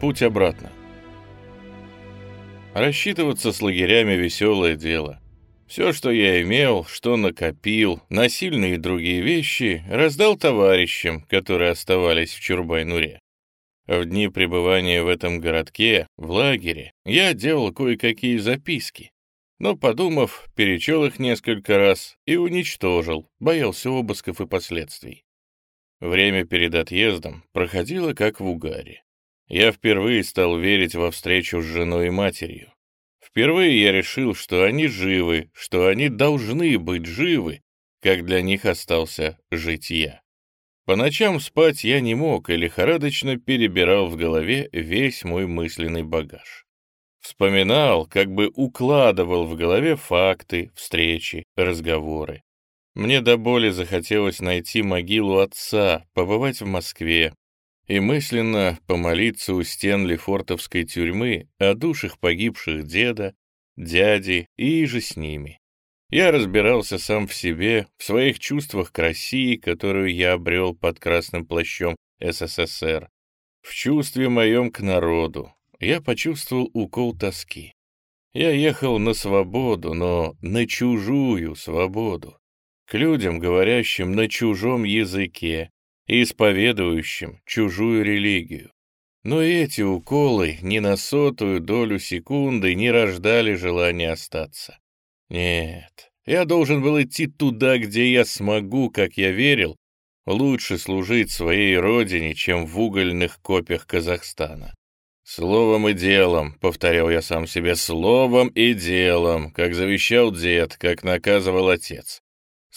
Путь обратно. Рассчитываться с лагерями — веселое дело. Все, что я имел, что накопил, насильные и другие вещи, раздал товарищам, которые оставались в Чурбай-Нуре. В дни пребывания в этом городке, в лагере, я делал кое-какие записки, но, подумав, перечел их несколько раз и уничтожил, боялся обысков и последствий. Время перед отъездом проходило как в угаре. Я впервые стал верить во встречу с женой и матерью. Впервые я решил, что они живы, что они должны быть живы, как для них остался жить я. По ночам спать я не мог и лихорадочно перебирал в голове весь мой мысленный багаж. Вспоминал, как бы укладывал в голове факты, встречи, разговоры. Мне до боли захотелось найти могилу отца, побывать в Москве и мысленно помолиться у стен Лефортовской тюрьмы о душах погибших деда, дяди и же с ними. Я разбирался сам в себе, в своих чувствах к России, которую я обрел под красным плащом СССР, в чувстве моем к народу. Я почувствовал укол тоски. Я ехал на свободу, но на чужую свободу к людям, говорящим на чужом языке исповедующим чужую религию. Но эти уколы ни на сотую долю секунды не рождали желания остаться. Нет, я должен был идти туда, где я смогу, как я верил, лучше служить своей родине, чем в угольных копьях Казахстана. «Словом и делом», — повторял я сам себе, — «словом и делом», как завещал дед, как наказывал отец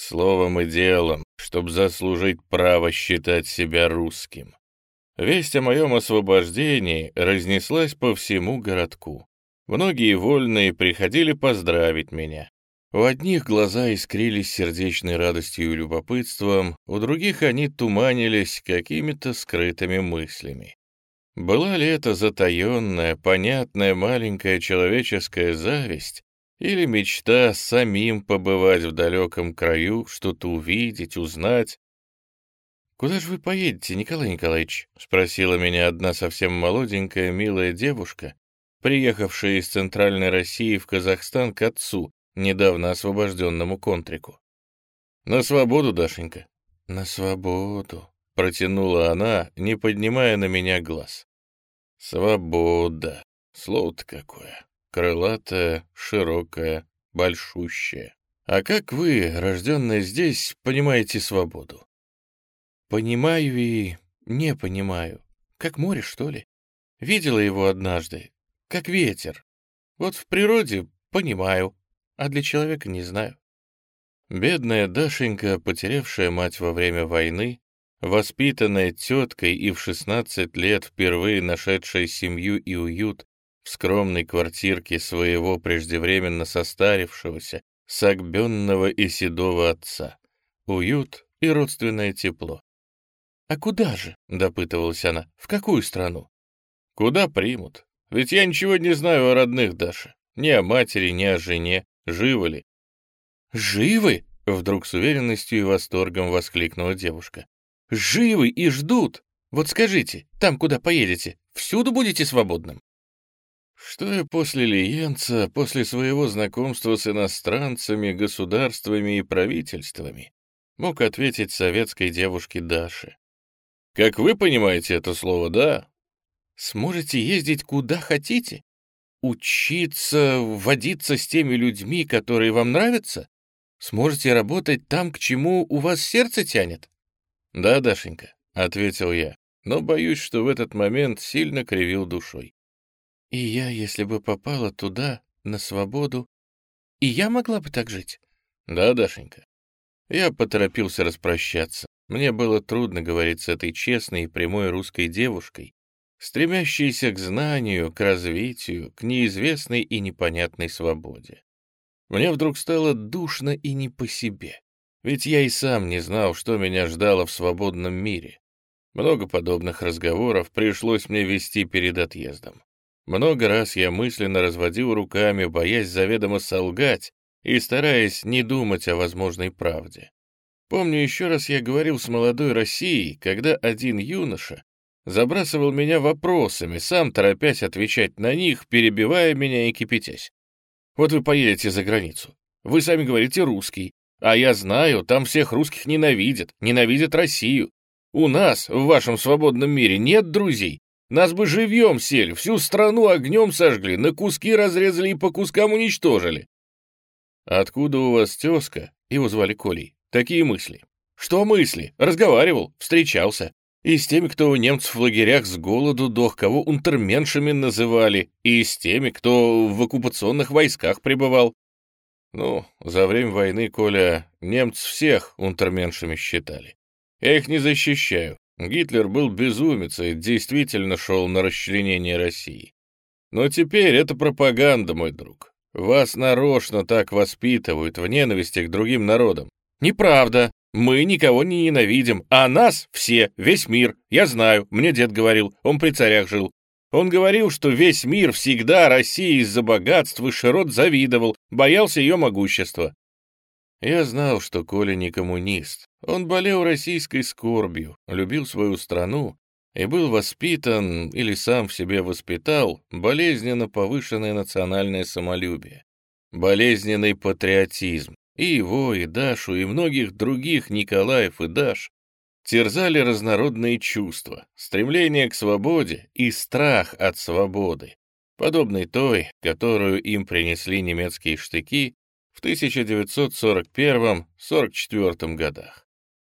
словом и делом, чтобы заслужить право считать себя русским. Весть о моем освобождении разнеслась по всему городку. Многие вольные приходили поздравить меня. У одних глаза искрились сердечной радостью и любопытством, у других они туманились какими-то скрытыми мыслями. Была ли это затаенная, понятная маленькая человеческая зависть, или мечта самим побывать в далеком краю, что-то увидеть, узнать. «Куда же вы поедете, Николай Николаевич?» — спросила меня одна совсем молоденькая, милая девушка, приехавшая из Центральной России в Казахстан к отцу, недавно освобожденному контрику. «На свободу, Дашенька». «На свободу», — протянула она, не поднимая на меня глаз. «Свобода. Слово-то какое крылатая, широкая, большущая. А как вы, рожденная здесь, понимаете свободу? Понимаю и не понимаю. Как море, что ли? Видела его однажды, как ветер. Вот в природе понимаю, а для человека не знаю. Бедная Дашенька, потерявшая мать во время войны, воспитанная теткой и в 16 лет впервые нашедшая семью и уют, в скромной квартирке своего преждевременно состарившегося, согбенного и седого отца. Уют и родственное тепло. «А куда же?» — допытывалась она. «В какую страну?» «Куда примут? Ведь я ничего не знаю о родных Даше. Ни о матери, ни о жене. Живы ли?» «Живы?» — вдруг с уверенностью и восторгом воскликнула девушка. «Живы и ждут! Вот скажите, там, куда поедете, всюду будете свободным?» Что я после Лиенца, после своего знакомства с иностранцами, государствами и правительствами, мог ответить советской девушке Даше? Как вы понимаете это слово «да»? Сможете ездить куда хотите? Учиться, водиться с теми людьми, которые вам нравятся? Сможете работать там, к чему у вас сердце тянет? Да, Дашенька, — ответил я, но боюсь, что в этот момент сильно кривил душой. И я, если бы попала туда, на свободу, и я могла бы так жить? Да, Дашенька. Я поторопился распрощаться. Мне было трудно говорить с этой честной и прямой русской девушкой, стремящейся к знанию, к развитию, к неизвестной и непонятной свободе. Мне вдруг стало душно и не по себе, ведь я и сам не знал, что меня ждало в свободном мире. Много подобных разговоров пришлось мне вести перед отъездом. Много раз я мысленно разводил руками, боясь заведомо солгать и стараясь не думать о возможной правде. Помню, еще раз я говорил с молодой Россией, когда один юноша забрасывал меня вопросами, сам торопясь отвечать на них, перебивая меня и кипятясь. Вот вы поедете за границу. Вы сами говорите русский. А я знаю, там всех русских ненавидят, ненавидят Россию. У нас, в вашем свободном мире, нет друзей. Нас бы живьем сели, всю страну огнем сожгли, на куски разрезали и по кускам уничтожили. Откуда у вас тезка? Его звали Колей. Такие мысли. Что мысли? Разговаривал, встречался. И с теми, кто у немцев в лагерях с голоду дох, кого унтерменшами называли, и с теми, кто в оккупационных войсках пребывал. Ну, за время войны, Коля, немцы всех унтерменшами считали. Я их не защищаю. Гитлер был безумец и действительно шел на расчленение России. Но теперь это пропаганда, мой друг. Вас нарочно так воспитывают в ненависти к другим народам. Неправда. Мы никого не ненавидим, а нас все, весь мир. Я знаю, мне дед говорил, он при царях жил. Он говорил, что весь мир всегда России из-за богатств и широт завидовал, боялся ее могущества. Я знал, что Коля не коммунист. Он болел российской скорбью, любил свою страну и был воспитан, или сам в себе воспитал, болезненно повышенное национальное самолюбие, болезненный патриотизм. И его, и Дашу, и многих других Николаев и Даш терзали разнородные чувства, стремление к свободе и страх от свободы, подобной той, которую им принесли немецкие штыки в 1941-44 годах.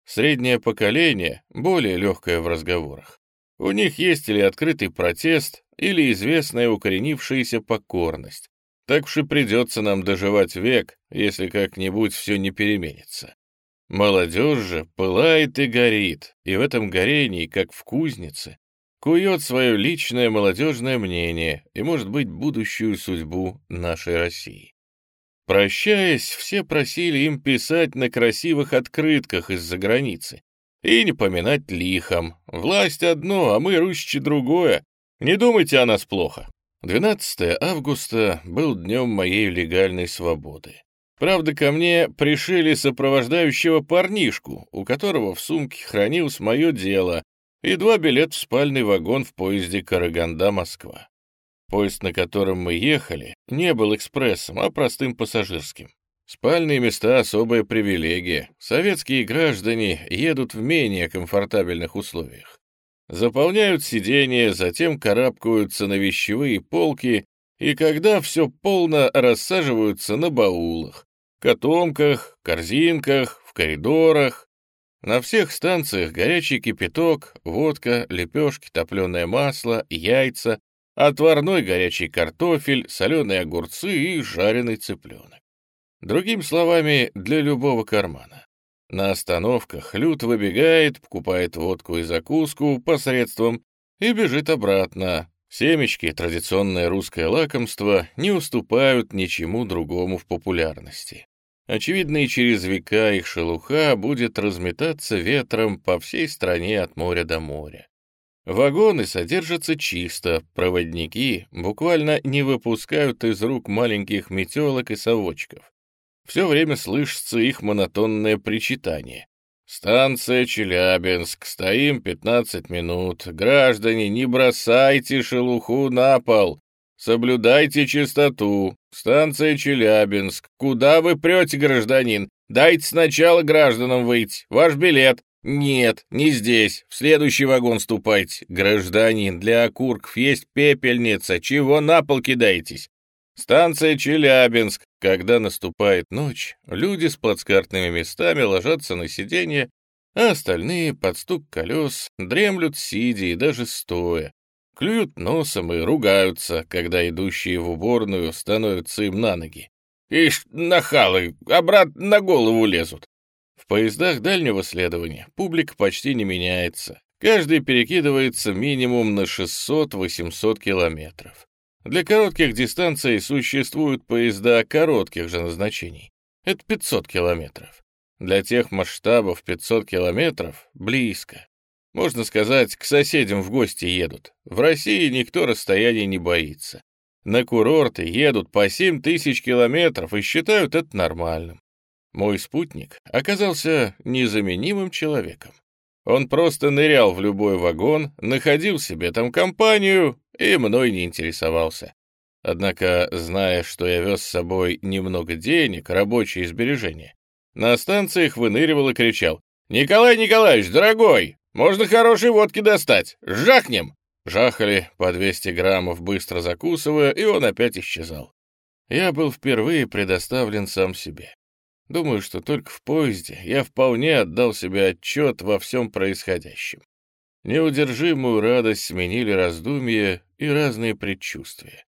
Среднее поколение более легкое в разговорах. У них есть или открытый протест, или известная укоренившаяся покорность. Так уж и придется нам доживать век, если как-нибудь все не переменится. Молодежь же пылает и горит, и в этом горении, как в кузнице, кует свое личное молодежное мнение и, может быть, будущую судьбу нашей России. Прощаясь, все просили им писать на красивых открытках из-за границы и не поминать лихом. Власть одно, а мы, русичи, другое. Не думайте о нас плохо. 12 августа был днем моей легальной свободы. Правда, ко мне пришили сопровождающего парнишку, у которого в сумке хранилось мое дело, и два билета в спальный вагон в поезде Караганда-Москва. Поезд, на котором мы ехали, не был экспрессом, а простым пассажирским. Спальные места — особая привилегия. Советские граждане едут в менее комфортабельных условиях. Заполняют сиденья, затем карабкаются на вещевые полки и когда все полно рассаживаются на баулах, котомках, корзинках, в коридорах. На всех станциях горячий кипяток, водка, лепешки, топленое масло, яйца, отварной горячий картофель, соленые огурцы и жареный цыпленок. Другими словами, для любого кармана. На остановках Люд выбегает, покупает водку и закуску посредством и бежит обратно. Семечки, традиционное русское лакомство, не уступают ничему другому в популярности. Очевидно, и через века их шелуха будет разметаться ветром по всей стране от моря до моря. Вагоны содержатся чисто, проводники буквально не выпускают из рук маленьких метелок и совочков. Все время слышится их монотонное причитание. «Станция Челябинск, стоим 15 минут. Граждане, не бросайте шелуху на пол. Соблюдайте чистоту. Станция Челябинск. Куда вы прете, гражданин? Дайте сначала гражданам выйти. Ваш билет. «Нет, не здесь. В следующий вагон ступайте. Гражданин, для окурков есть пепельница. Чего на пол кидаетесь?» «Станция Челябинск. Когда наступает ночь, люди с плацкартными местами ложатся на сиденье, а остальные под стук колес дремлют сидя и даже стоя, клюют носом и ругаются, когда идущие в уборную становятся им на ноги. «Ишь, нахалы, обратно на голову лезут!» В поездах дальнего следования публика почти не меняется. Каждый перекидывается минимум на 600-800 километров. Для коротких дистанций существуют поезда коротких же назначений. Это 500 километров. Для тех масштабов 500 километров близко. Можно сказать, к соседям в гости едут. В России никто расстояний не боится. На курорты едут по 7 тысяч километров и считают это нормальным. Мой спутник оказался незаменимым человеком. Он просто нырял в любой вагон, находил себе там компанию и мной не интересовался. Однако, зная, что я вез с собой немного денег, рабочие сбережения, на станциях выныривал и кричал «Николай Николаевич, дорогой, можно хорошей водки достать! Жахнем!» Жахали по 200 граммов, быстро закусывая, и он опять исчезал. Я был впервые предоставлен сам себе. Думаю, что только в поезде я вполне отдал себе отчет во всем происходящем. Неудержимую радость сменили раздумья и разные предчувствия.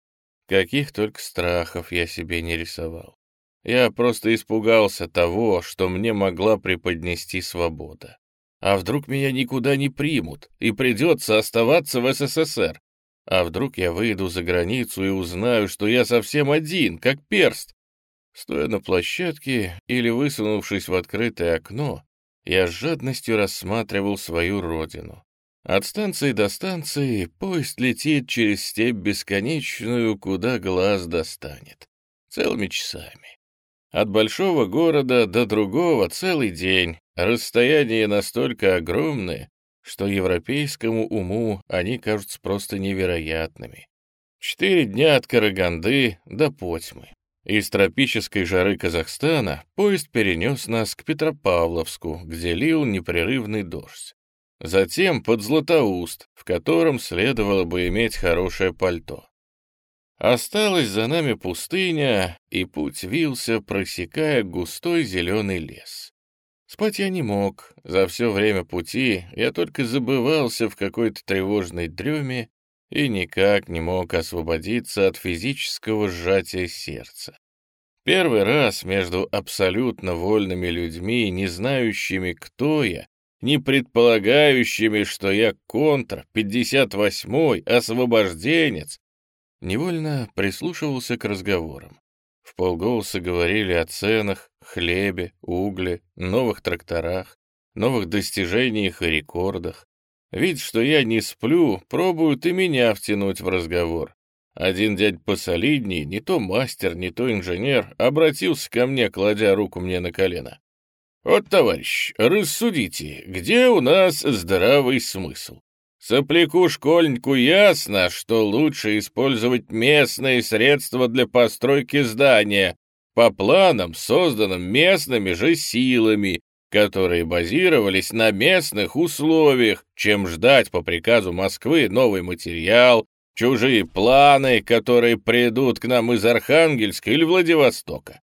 Каких только страхов я себе не рисовал. Я просто испугался того, что мне могла преподнести свобода. А вдруг меня никуда не примут, и придется оставаться в СССР? А вдруг я выйду за границу и узнаю, что я совсем один, как перст? Стоя на площадке или высунувшись в открытое окно, я с жадностью рассматривал свою родину. От станции до станции поезд летит через степь бесконечную, куда глаз достанет. Целыми часами. От большого города до другого целый день. Расстояние настолько огромное, что европейскому уму они кажутся просто невероятными. Четыре дня от Караганды до Потьмы. Из тропической жары Казахстана поезд перенес нас к Петропавловску, где лил непрерывный дождь. Затем под Златоуст, в котором следовало бы иметь хорошее пальто. Осталась за нами пустыня, и путь вился, просекая густой зеленый лес. Спать я не мог. За все время пути я только забывался в какой-то тревожной дреме и никак не мог освободиться от физического сжатия сердца. Первый раз между абсолютно вольными людьми, не знающими, кто я, не предполагающими, что я контр, 58-й, освобожденец, невольно прислушивался к разговорам. В полголоса говорили о ценах, хлебе, угле, новых тракторах, новых достижениях и рекордах. Видь, что я не сплю, пробуют и меня втянуть в разговор. Один дядь посолидней, не то мастер, не то инженер, обратился ко мне, кладя руку мне на колено. «Вот, товарищ, рассудите, где у нас здравый смысл? Сопляку-школьнику ясно, что лучше использовать местные средства для постройки здания по планам, созданным местными же силами, которые базировались на местных условиях, чем ждать по приказу Москвы новый материал, чужие планы, которые придут к нам из Архангельска или Владивостока.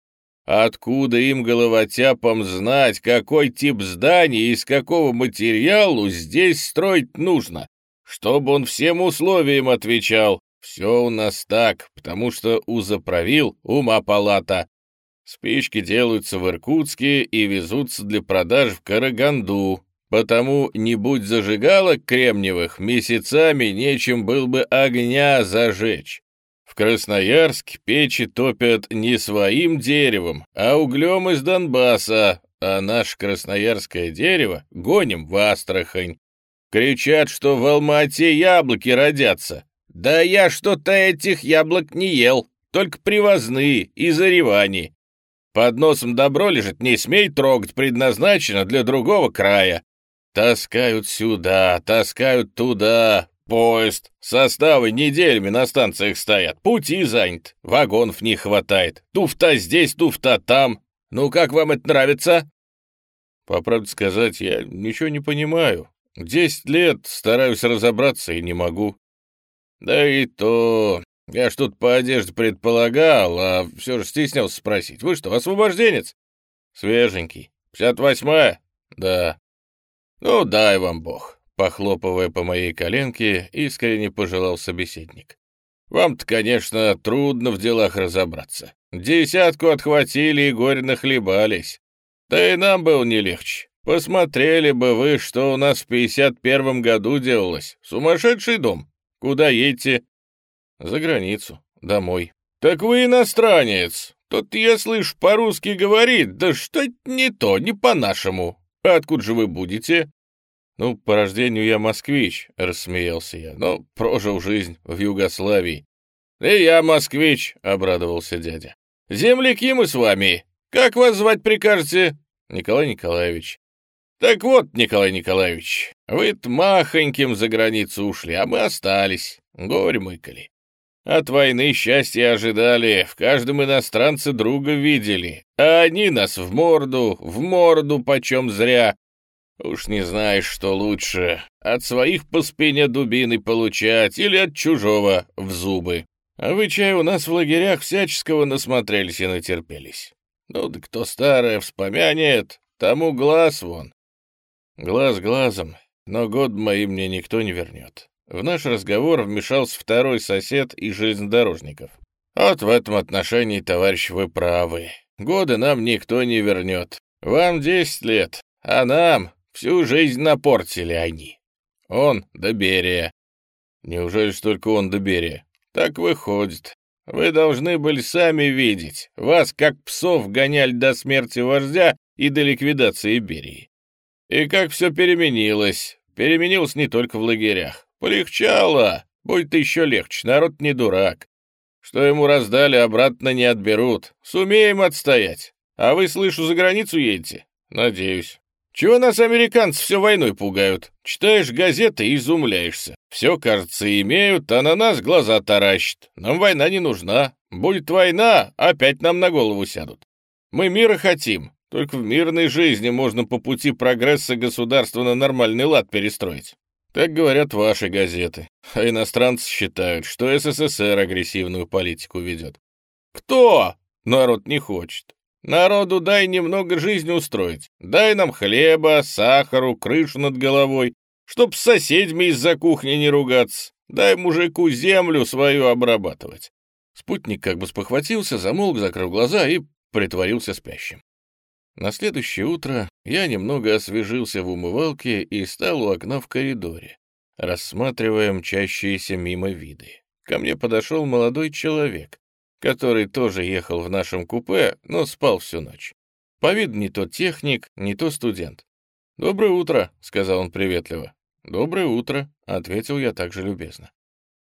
Откуда им, головотяпам, знать, какой тип здания и из какого материалу здесь строить нужно? Чтобы он всем условиям отвечал. Все у нас так, потому что у заправил ума палата. Спички делаются в Иркутске и везутся для продаж в Караганду. Потому, не будь зажигалок кремниевых, месяцами нечем был бы огня зажечь. В Красноярске печи топят не своим деревом, а углем из Донбасса, а наше красноярское дерево гоним в Астрахань. Кричат, что в Алма-Ате яблоки родятся. Да я что-то этих яблок не ел, только привозные, из Оревани. Под носом добро лежит, не смей трогать, предназначено для другого края. Таскают сюда, таскают туда, Поезд. Составы неделями на станциях стоят. Пути занят. Вагонов не хватает. Туфта здесь, туфта там. Ну, как вам это нравится? По правде сказать, я ничего не понимаю. Десять лет стараюсь разобраться и не могу. Да и то... Я что-то по одежде предполагал, а все же стеснялся спросить. Вы что, освобожденец? Свеженький. Пятьдесят восьмая? Да. Ну, дай вам бог. Похлопывая по моей коленке, искренне пожелал собеседник. «Вам-то, конечно, трудно в делах разобраться. Десятку отхватили и горе нахлебались. Да и нам было не легче. Посмотрели бы вы, что у нас в пятьдесят первом году делалось. Сумасшедший дом. Куда едете?» «За границу. Домой». «Так вы иностранец. Тут я слышу по-русски говорит. Да что это не то, не по-нашему. А откуда же вы будете?» «Ну, по рождению я москвич», — рассмеялся я, «но прожил жизнь в Югославии». «И я москвич», — обрадовался дядя. «Земляки мы с вами. Как вас звать прикажете?» «Николай Николаевич». Так вот, Николай Николаевич, вы-то махоньким за границу ушли, а мы остались, горе мыкали. От войны счастья ожидали, в каждом иностранце друга видели, а они нас в морду, в морду почем зря. Уж не знаешь, что лучше, от своих по спине дубины получать или от чужого в зубы. А вы, чай, у нас в лагерях всяческого насмотрелись и натерпелись. Ну да кто старое вспомянет, тому глаз вон. Глаз глазом, но год моим мне никто не вернет. В наш разговор вмешался второй сосед из железнодорожников. Вот в этом отношении, товарищ, вы правы. Годы нам никто не вернет. Вам десять лет, а нам всю жизнь напортили они. Он до Берия. Неужели только он до Берия? Так выходит. Вы должны были сами видеть. Вас, как псов, гоняли до смерти вождя и до ликвидации Берии. И как все переменилось. Переменилось не только в лагерях. Полегчало, будет еще легче, народ не дурак. Что ему раздали, обратно не отберут. Сумеем отстоять. А вы, слышу, за границу едете? Надеюсь. Чего нас американцы все войной пугают? Читаешь газеты и изумляешься. Все, кажется, имеют, а на нас глаза таращат. Нам война не нужна. Будет война, опять нам на голову сядут. Мы мира хотим. Только в мирной жизни можно по пути прогресса государства на нормальный лад перестроить. Так говорят ваши газеты, а иностранцы считают, что СССР агрессивную политику ведет. Кто? Народ не хочет. Народу дай немного жизни устроить. Дай нам хлеба, сахару, крышу над головой, чтоб с соседями из-за кухни не ругаться. Дай мужику землю свою обрабатывать. Спутник как бы спохватился, замолк, закрыл глаза и притворился спящим. На следующее утро я немного освежился в умывалке и стал у окна в коридоре, рассматривая мчащиеся мимо виды. Ко мне подошел молодой человек, который тоже ехал в нашем купе, но спал всю ночь. По виду не то техник, не то студент. «Доброе утро», — сказал он приветливо. «Доброе утро», — ответил я также любезно.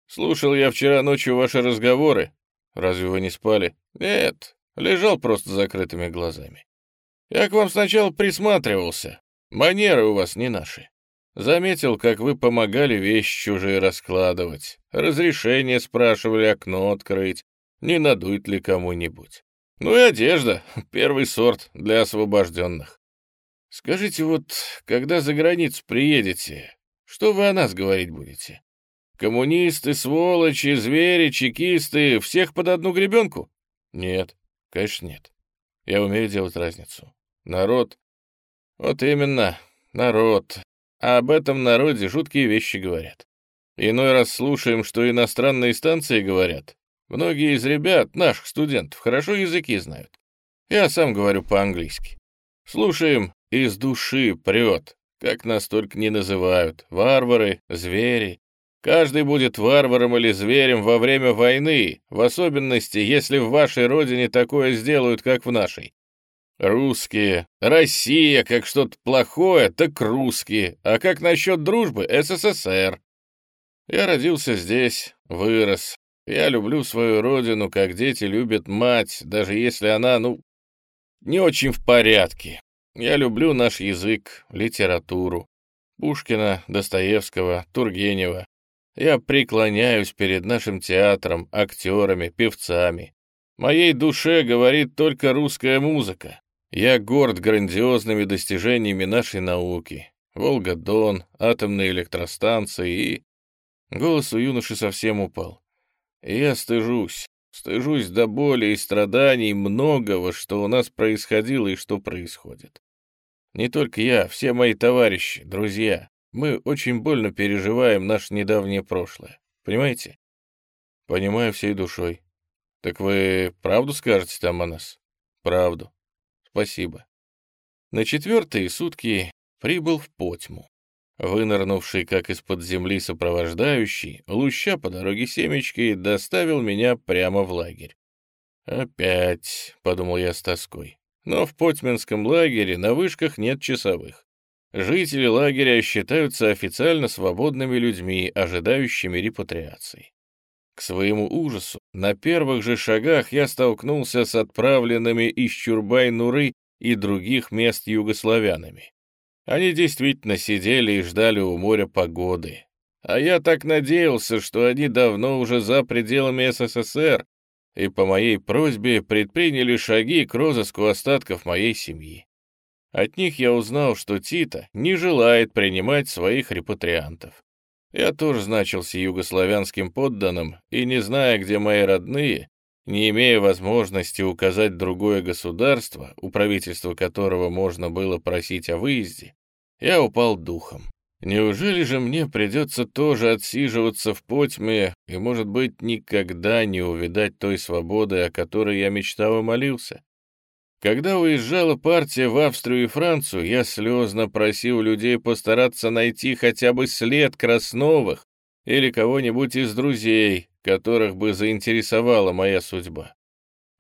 «Слушал я вчера ночью ваши разговоры. Разве вы не спали?» «Нет, лежал просто с закрытыми глазами. Я к вам сначала присматривался. Манеры у вас не наши. Заметил, как вы помогали вещи чужие раскладывать. Разрешение спрашивали окно открыть, не надует ли кому-нибудь. Ну и одежда, первый сорт для освобожденных. Скажите, вот, когда за границу приедете, что вы о нас говорить будете? Коммунисты, сволочи, звери, чекисты, всех под одну гребенку? Нет, конечно, нет. Я умею делать разницу. Народ. Вот именно, народ. А об этом народе жуткие вещи говорят. Иной раз слушаем, что иностранные станции говорят. Многие из ребят, наших студентов, хорошо языки знают. Я сам говорю по-английски. Слушаем, из души прет. Как нас только не называют. Варвары, звери. Каждый будет варваром или зверем во время войны, в особенности, если в вашей родине такое сделают, как в нашей. Русские. Россия, как что-то плохое, так русские. А как насчет дружбы, СССР. Я родился здесь, вырос. Я люблю свою родину, как дети любят мать, даже если она, ну, не очень в порядке. Я люблю наш язык, литературу. Пушкина, Достоевского, Тургенева. Я преклоняюсь перед нашим театром, актерами, певцами. Моей душе говорит только русская музыка. Я горд грандиозными достижениями нашей науки. Волга-Дон, атомные электростанции и... Голос у юноши совсем упал. Я стыжусь, стыжусь до боли и страданий многого, что у нас происходило и что происходит. Не только я, все мои товарищи, друзья, мы очень больно переживаем наше недавнее прошлое. Понимаете? Понимаю всей душой. Так вы правду скажете там о нас? Правду. Спасибо. На четвертые сутки прибыл в Потьму. Вынырнувший, как из-под земли сопровождающий, луща по дороге семечки, доставил меня прямо в лагерь. «Опять», — подумал я с тоской, — «но в Потьминском лагере на вышках нет часовых. Жители лагеря считаются официально свободными людьми, ожидающими репатриации. К своему ужасу, на первых же шагах я столкнулся с отправленными из Чурбай-Нуры и других мест югославянами. Они действительно сидели и ждали у моря погоды. А я так надеялся, что они давно уже за пределами СССР и по моей просьбе предприняли шаги к розыску остатков моей семьи. От них я узнал, что Тита не желает принимать своих репатриантов. Я тоже значился югославянским подданным, и, не зная, где мои родные, не имея возможности указать другое государство, у правительства которого можно было просить о выезде, я упал духом. Неужели же мне придется тоже отсиживаться в потьме и, может быть, никогда не увидать той свободы, о которой я мечтал и молился? Когда уезжала партия в Австрию и Францию, я слезно просил людей постараться найти хотя бы след Красновых или кого-нибудь из друзей, которых бы заинтересовала моя судьба.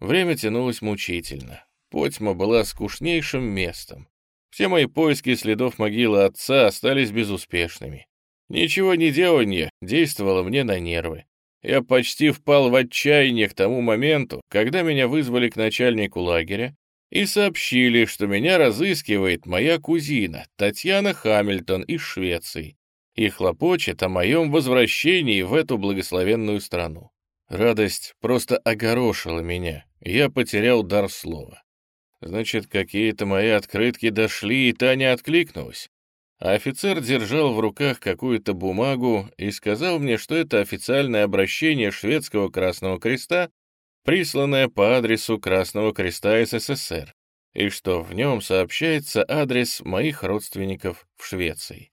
Время тянулось мучительно. Потьма была скучнейшим местом. Все мои поиски следов могилы отца остались безуспешными. Ничего не делание действовало мне на нервы. Я почти впал в отчаяние к тому моменту, когда меня вызвали к начальнику лагеря и сообщили, что меня разыскивает моя кузина Татьяна Хамильтон из Швеции и хлопочет о моем возвращении в эту благословенную страну. Радость просто огорошила меня, я потерял дар слова. Значит, какие-то мои открытки дошли, и та не откликнулась. А офицер держал в руках какую-то бумагу и сказал мне, что это официальное обращение шведского Красного Креста присланное по адресу Красного Креста СССР, и что в нем сообщается адрес моих родственников в Швеции.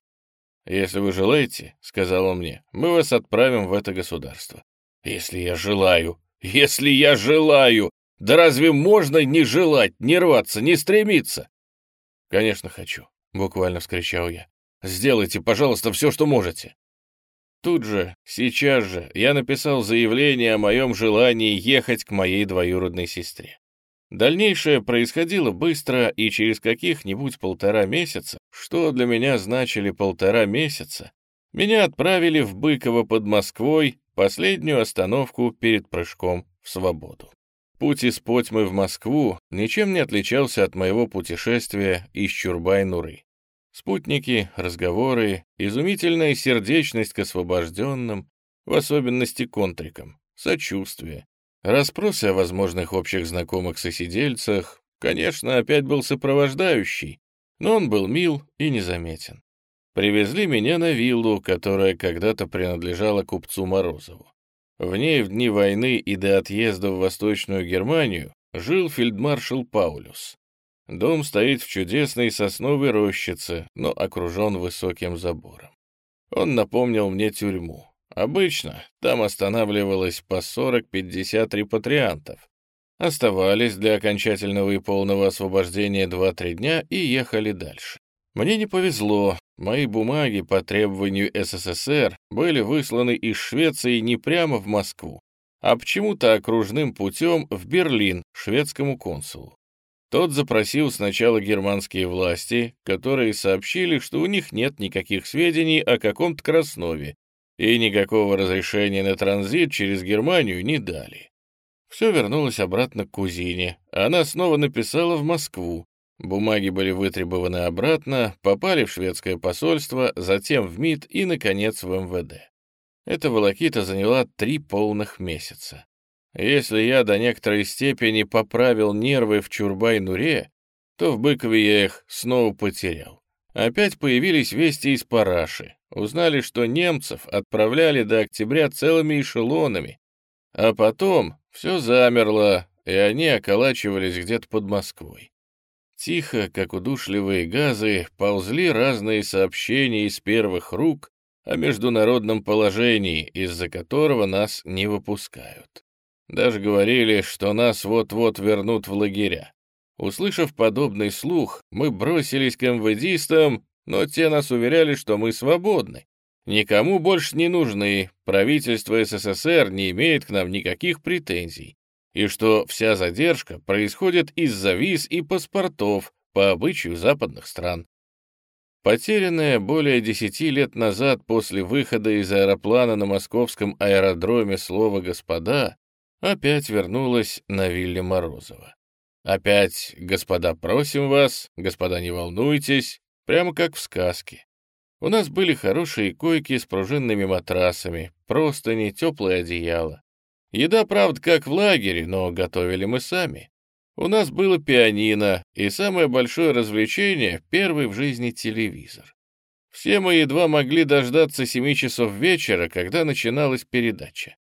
«Если вы желаете, — сказал он мне, — мы вас отправим в это государство». «Если я желаю! Если я желаю! Да разве можно не желать, не рваться, не стремиться?» «Конечно хочу», — буквально вскричал я. «Сделайте, пожалуйста, все, что можете». Тут же, сейчас же, я написал заявление о моем желании ехать к моей двоюродной сестре. Дальнейшее происходило быстро, и через каких-нибудь полтора месяца, что для меня значили полтора месяца, меня отправили в Быково под Москвой, последнюю остановку перед прыжком в свободу. Путь из Потьмы в Москву ничем не отличался от моего путешествия из Чурбай-Нуры. Спутники, разговоры, изумительная сердечность к освобожденным, в особенности контрикам, сочувствие, расспросы о возможных общих знакомых-сосидельцах, конечно, опять был сопровождающий, но он был мил и незаметен. Привезли меня на виллу, которая когда-то принадлежала купцу Морозову. В ней в дни войны и до отъезда в Восточную Германию жил фельдмаршал Паулюс. Дом стоит в чудесной сосновой рощице, но окружен высоким забором. Он напомнил мне тюрьму. Обычно там останавливалось по 40-50 репатриантов. Оставались для окончательного и полного освобождения 2-3 дня и ехали дальше. Мне не повезло, мои бумаги по требованию СССР были высланы из Швеции не прямо в Москву, а почему-то окружным путем в Берлин шведскому консулу. Тот запросил сначала германские власти, которые сообщили, что у них нет никаких сведений о каком-то Краснове, и никакого разрешения на транзит через Германию не дали. Все вернулось обратно к кузине. Она снова написала в Москву. Бумаги были вытребованы обратно, попали в шведское посольство, затем в МИД и, наконец, в МВД. Эта волокита заняла три полных месяца. Если я до некоторой степени поправил нервы в Чурбай-Нуре, то в Быкове я их снова потерял. Опять появились вести из Параши. Узнали, что немцев отправляли до октября целыми эшелонами. А потом все замерло, и они околачивались где-то под Москвой. Тихо, как удушливые газы, ползли разные сообщения из первых рук о международном положении, из-за которого нас не выпускают. Даже говорили, что нас вот-вот вернут в лагеря. Услышав подобный слух, мы бросились к МВДистам, но те нас уверяли, что мы свободны. Никому больше не нужны, правительство СССР не имеет к нам никаких претензий, и что вся задержка происходит из-за виз и паспортов по обычаю западных стран. Потерянное более десяти лет назад после выхода из аэроплана на московском аэродроме слово «господа» опять вернулась на вилле Морозова. Опять, господа, просим вас, господа, не волнуйтесь, прямо как в сказке. У нас были хорошие койки с пружинными матрасами, простыни, теплое одеяло. Еда, правда, как в лагере, но готовили мы сами. У нас было пианино, и самое большое развлечение — первый в жизни телевизор. Все мы едва могли дождаться семи часов вечера, когда начиналась передача.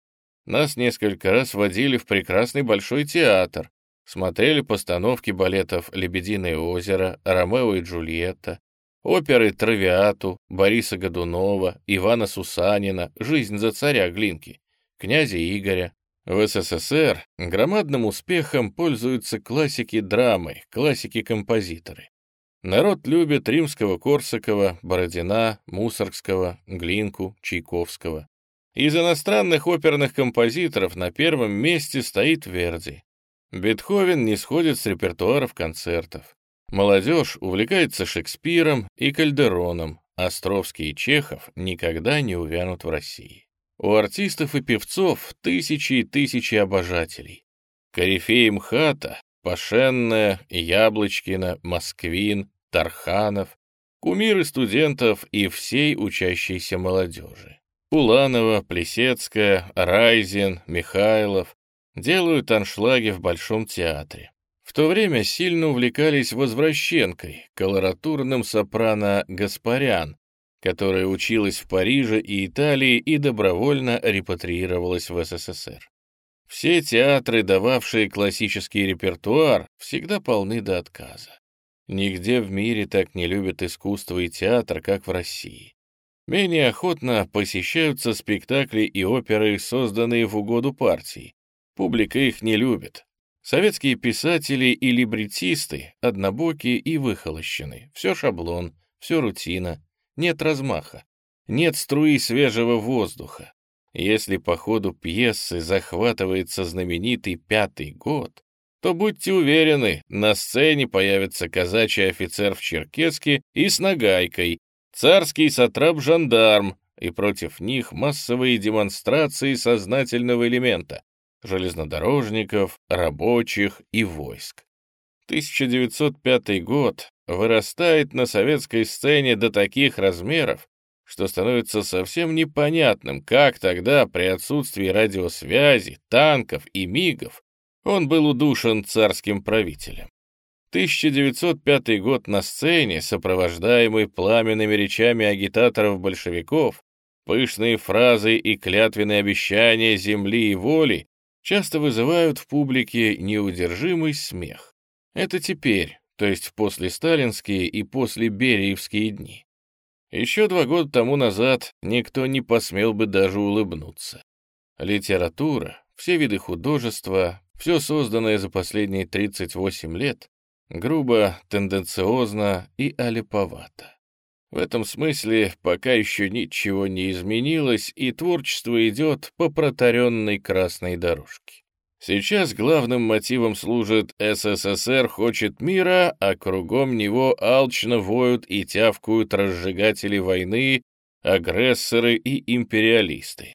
Нас несколько раз водили в прекрасный большой театр, смотрели постановки балетов «Лебединое озеро», «Ромео и Джульетта», оперы «Травиату», Бориса Годунова, Ивана Сусанина, «Жизнь за царя Глинки», «Князя Игоря». В СССР громадным успехом пользуются классики драмы, классики-композиторы. Народ любит Римского-Корсакова, Бородина, Мусоргского, Глинку, Чайковского. Из иностранных оперных композиторов на первом месте стоит Верди. Бетховен не сходит с репертуаров концертов. Молодежь увлекается Шекспиром и Кальдероном, Островский и Чехов никогда не увянут в России. У артистов и певцов тысячи и тысячи обожателей. Корифеи МХАТа — Пашенная, Яблочкина, Москвин, Тарханов, кумиры студентов и всей учащейся молодежи. Уланова, Плесецкая, Райзен, Михайлов делают аншлаги в Большом театре. В то время сильно увлекались возвращенкой, колоратурным сопрано Гаспарян, которая училась в Париже и Италии и добровольно репатриировалась в СССР. Все театры, дававшие классический репертуар, всегда полны до отказа. Нигде в мире так не любят искусство и театр, как в России. Менее охотно посещаются спектакли и оперы, созданные в угоду партии. Публика их не любит. Советские писатели и либретисты однобокие и выхолощены. Все шаблон, все рутина, нет размаха, нет струи свежего воздуха. Если по ходу пьесы захватывается знаменитый пятый год, то будьте уверены, на сцене появится казачий офицер в черкеске и с нагайкой, царский сатрап-жандарм, и против них массовые демонстрации сознательного элемента — железнодорожников, рабочих и войск. 1905 год вырастает на советской сцене до таких размеров, что становится совсем непонятным, как тогда при отсутствии радиосвязи, танков и мигов он был удушен царским правителем. 1905 год на сцене, сопровождаемый пламенными речами агитаторов-большевиков, пышные фразы и клятвенные обещания земли и воли часто вызывают в публике неудержимый смех. Это теперь, то есть в послесталинские и после Бериевские дни. Еще два года тому назад никто не посмел бы даже улыбнуться. Литература, все виды художества, все созданное за последние 38 лет грубо, тенденциозно и алиповато. В этом смысле пока еще ничего не изменилось, и творчество идет по протаренной красной дорожке. Сейчас главным мотивом служит «СССР хочет мира», а кругом него алчно воют и тявкают разжигатели войны, агрессоры и империалисты.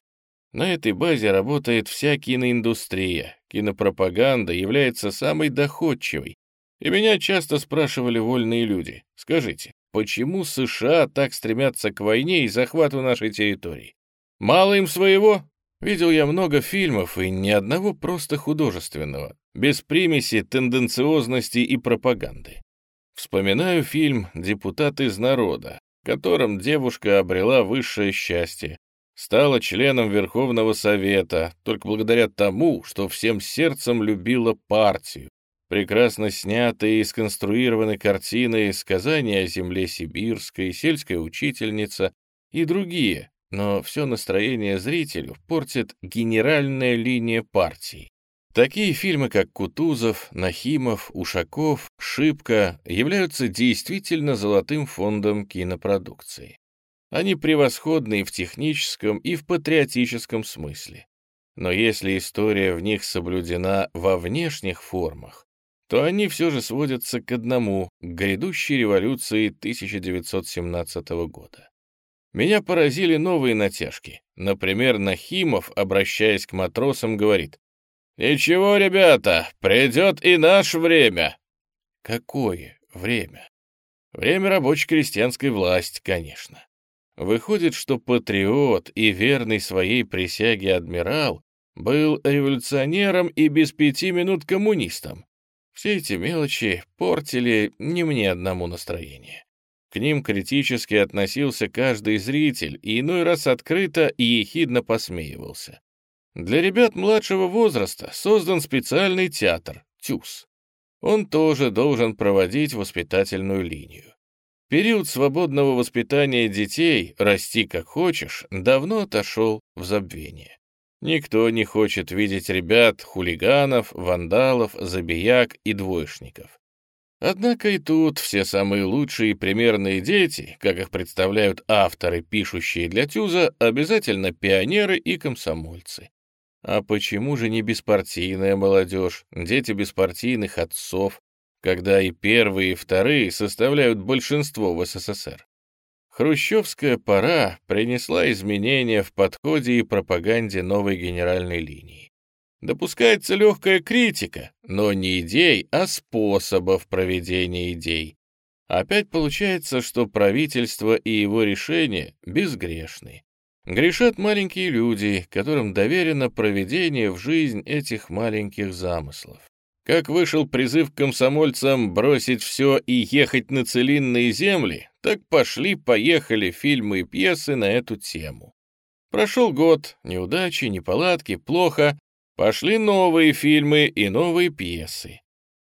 На этой базе работает вся киноиндустрия. Кинопропаганда является самой доходчивой, и меня часто спрашивали вольные люди, скажите, почему США так стремятся к войне и захвату нашей территории? Мало им своего? Видел я много фильмов и ни одного просто художественного, без примеси тенденциозности и пропаганды. Вспоминаю фильм «Депутат из народа», в котором девушка обрела высшее счастье, стала членом Верховного Совета только благодаря тому, что всем сердцем любила партию, прекрасно снятые и сконструированы картины «Сказания о земле сибирской», «Сельская учительница» и другие, но все настроение зрителю портит генеральная линия партии. Такие фильмы, как Кутузов, Нахимов, Ушаков, Шипка являются действительно золотым фондом кинопродукции. Они превосходны и в техническом, и в патриотическом смысле. Но если история в них соблюдена во внешних формах, то они все же сводятся к одному, к грядущей революции 1917 года. Меня поразили новые натяжки. Например, Нахимов, обращаясь к матросам, говорит, «Ничего, ребята, придет и наше время». Какое время? Время рабочей крестьянской власти, конечно. Выходит, что патриот и верный своей присяге адмирал был революционером и без пяти минут коммунистом. Все эти мелочи портили не мне одному настроение. К ним критически относился каждый зритель и иной раз открыто и ехидно посмеивался. Для ребят младшего возраста создан специальный театр «ТЮЗ». Он тоже должен проводить воспитательную линию. Период свободного воспитания детей «расти как хочешь» давно отошел в забвение. Никто не хочет видеть ребят, хулиганов, вандалов, забияк и двоечников. Однако и тут все самые лучшие примерные дети, как их представляют авторы, пишущие для Тюза, обязательно пионеры и комсомольцы. А почему же не беспартийная молодежь, дети беспартийных отцов, когда и первые, и вторые составляют большинство в СССР? Хрущевская пора принесла изменения в подходе и пропаганде новой генеральной линии. Допускается легкая критика, но не идей, а способов проведения идей. Опять получается, что правительство и его решения безгрешны. Грешат маленькие люди, которым доверено проведение в жизнь этих маленьких замыслов. Как вышел призыв комсомольцам бросить все и ехать на целинные земли, так пошли-поехали фильмы и пьесы на эту тему. Прошел год, неудачи, неполадки, плохо. Пошли новые фильмы и новые пьесы.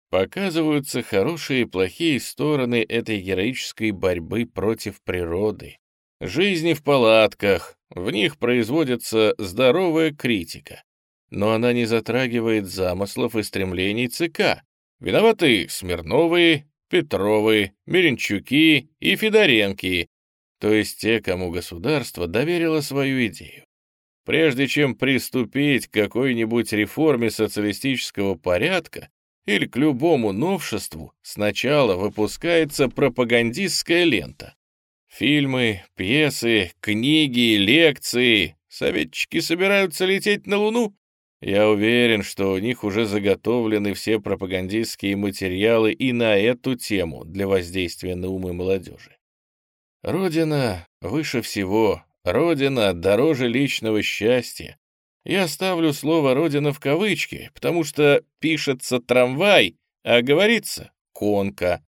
Показываются хорошие и плохие стороны этой героической борьбы против природы. Жизни в палатках, в них производится здоровая критика но она не затрагивает замыслов и стремлений ЦК. Виноваты Смирновы, Петровы, Меренчуки и Федоренки, то есть те, кому государство доверило свою идею. Прежде чем приступить к какой-нибудь реформе социалистического порядка или к любому новшеству, сначала выпускается пропагандистская лента. Фильмы, пьесы, книги, лекции. Советчики собираются лететь на Луну? Я уверен, что у них уже заготовлены все пропагандистские материалы и на эту тему для воздействия на умы молодежи. Родина выше всего, Родина дороже личного счастья. Я ставлю слово «родина» в кавычки, потому что пишется «трамвай», а говорится «конка».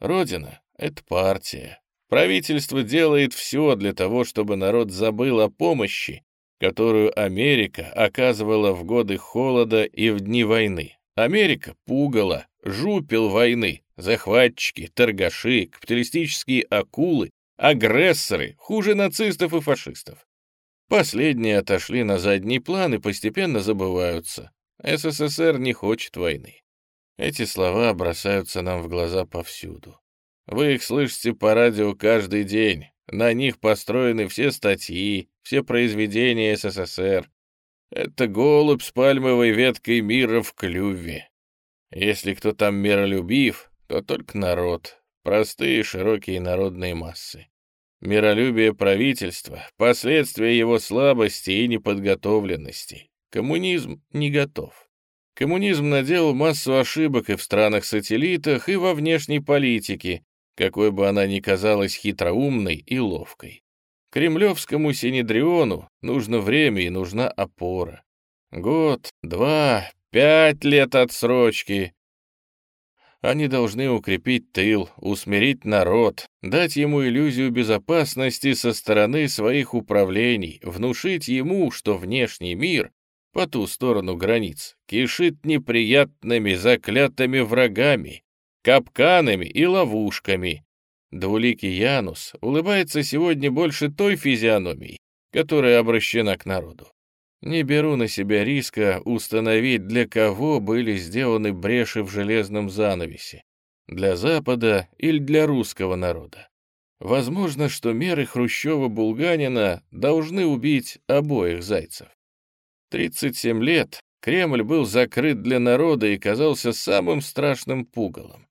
Родина — это партия. Правительство делает все для того, чтобы народ забыл о помощи которую Америка оказывала в годы холода и в дни войны. Америка пугала, жупил войны, захватчики, торгаши, капиталистические акулы, агрессоры, хуже нацистов и фашистов. Последние отошли на задний план и постепенно забываются. СССР не хочет войны. Эти слова бросаются нам в глаза повсюду. Вы их слышите по радио каждый день, на них построены все статьи, все произведения СССР. Это голубь с пальмовой веткой мира в клюве. Если кто там миролюбив, то только народ, простые широкие народные массы. Миролюбие правительства — последствия его слабости и неподготовленности. Коммунизм не готов. Коммунизм наделал массу ошибок и в странах-сателлитах, и во внешней политике, какой бы она ни казалась хитроумной и ловкой. Кремлевскому Синедриону нужно время и нужна опора. Год, два, пять лет отсрочки. Они должны укрепить тыл, усмирить народ, дать ему иллюзию безопасности со стороны своих управлений, внушить ему, что внешний мир по ту сторону границ кишит неприятными заклятыми врагами, капканами и ловушками. Двуликий Янус улыбается сегодня больше той физиономией, которая обращена к народу. Не беру на себя риска установить, для кого были сделаны бреши в железном занавесе, для Запада или для русского народа. Возможно, что меры Хрущева-Булганина должны убить обоих зайцев. 37 лет Кремль был закрыт для народа и казался самым страшным пугалом.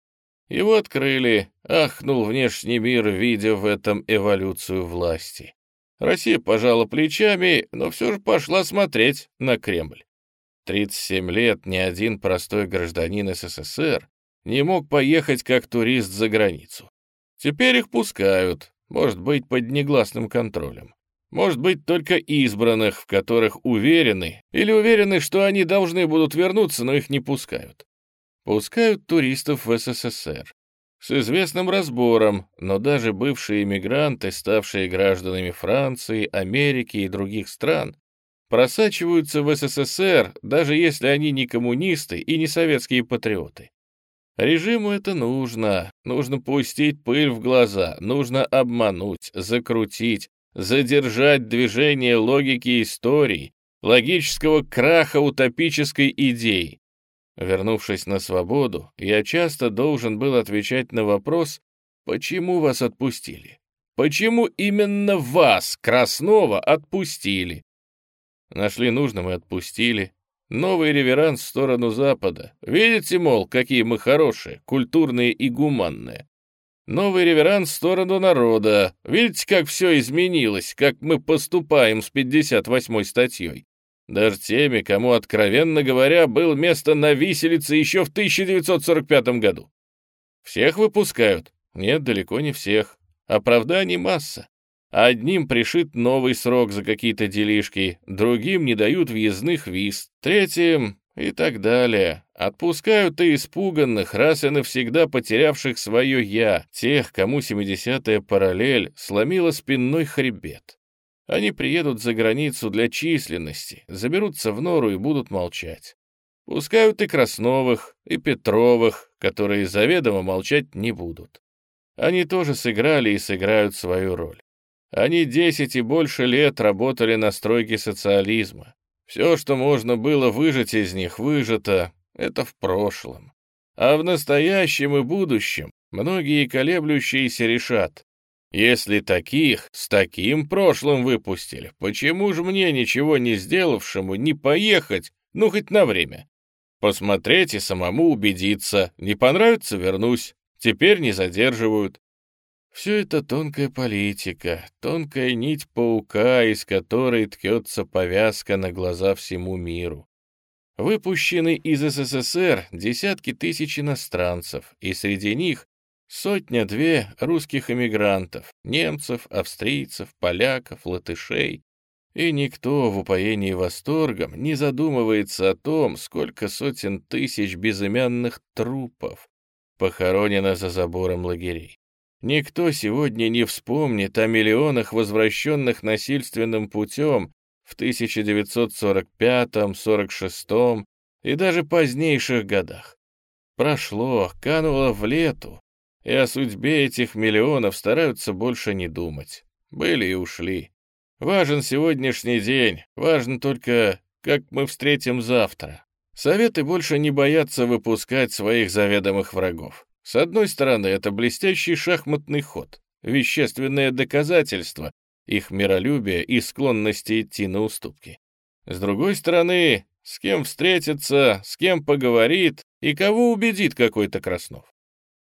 Его открыли, ахнул внешний мир, видя в этом эволюцию власти. Россия пожала плечами, но все же пошла смотреть на Кремль. 37 лет ни один простой гражданин СССР не мог поехать как турист за границу. Теперь их пускают, может быть, под негласным контролем. Может быть, только избранных, в которых уверены, или уверены, что они должны будут вернуться, но их не пускают. Пускают туристов в СССР. С известным разбором, но даже бывшие эмигранты, ставшие гражданами Франции, Америки и других стран, просачиваются в СССР, даже если они не коммунисты и не советские патриоты. Режиму это нужно. Нужно пустить пыль в глаза, нужно обмануть, закрутить, задержать движение логики истории, логического краха утопической идеи. Вернувшись на свободу, я часто должен был отвечать на вопрос, почему вас отпустили? Почему именно вас, Краснова, отпустили? Нашли нужным и отпустили. Новый реверанс в сторону Запада. Видите, мол, какие мы хорошие, культурные и гуманные. Новый реверанс в сторону народа. Видите, как все изменилось, как мы поступаем с 58-й статьей. Даже теми, кому, откровенно говоря, было место на виселице еще в 1945 году. Всех выпускают? Нет, далеко не всех. Оправданий масса. Одним пришит новый срок за какие-то делишки, другим не дают въездных виз, третьим и так далее. Отпускают и испуганных, раз и навсегда потерявших свое «я», тех, кому 70-я параллель сломила спинной хребет. Они приедут за границу для численности, заберутся в нору и будут молчать. Пускают и Красновых, и Петровых, которые заведомо молчать не будут. Они тоже сыграли и сыграют свою роль. Они десять и больше лет работали на стройке социализма. Все, что можно было выжать из них, выжато. Это в прошлом. А в настоящем и будущем многие колеблющиеся решат. Если таких с таким прошлым выпустили, почему же мне, ничего не сделавшему, не поехать, ну хоть на время? Посмотреть и самому убедиться. Не понравится — вернусь. Теперь не задерживают. Все это тонкая политика, тонкая нить паука, из которой ткется повязка на глаза всему миру. Выпущены из СССР десятки тысяч иностранцев, и среди них сотня-две русских эмигрантов, немцев, австрийцев, поляков, латышей. И никто в упоении восторгом не задумывается о том, сколько сотен тысяч безымянных трупов похоронено за забором лагерей. Никто сегодня не вспомнит о миллионах возвращенных насильственным путем в 1945-46 и даже позднейших годах. Прошло, кануло в лету, и о судьбе этих миллионов стараются больше не думать. Были и ушли. Важен сегодняшний день, важно только, как мы встретим завтра. Советы больше не боятся выпускать своих заведомых врагов. С одной стороны, это блестящий шахматный ход, вещественное доказательство их миролюбия и склонности идти на уступки. С другой стороны, с кем встретится, с кем поговорит и кого убедит какой-то Краснов.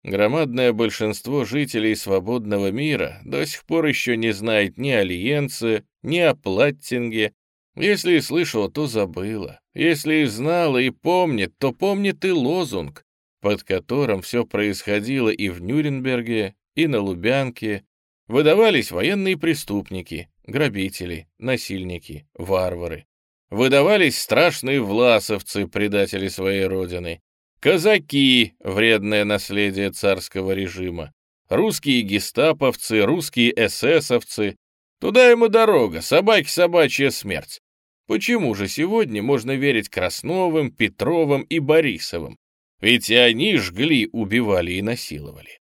Громадное большинство жителей свободного мира до сих пор еще не знает ни о Лиенце, ни о Платтинге. Если и слышала, то забыла. Если и знала и помнит, то помнит и лозунг под которым все происходило и в Нюрнберге, и на Лубянке, выдавались военные преступники, грабители, насильники, варвары. Выдавались страшные власовцы, предатели своей родины, казаки, вредное наследие царского режима, русские гестаповцы, русские эсэсовцы. Туда ему дорога, собаки собачья смерть. Почему же сегодня можно верить Красновым, Петровым и Борисовым? Ведь и они жгли, убивали и насиловали.